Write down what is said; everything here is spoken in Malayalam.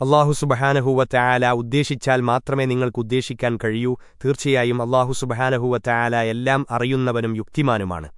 അള്ളാഹുസുബഹാനഹുവത്തയാല ഉദ്ദേശിച്ചാൽ മാത്രമേ നിങ്ങൾക്ക് ഉദ്ദേശിക്കാൻ കഴിയൂ. തീർച്ചയായും അള്ളാഹുസുബഹാനഹുവത്തയാല എല്ലാം അറിയുന്നവനും യുക്തിമാനുമാണ്.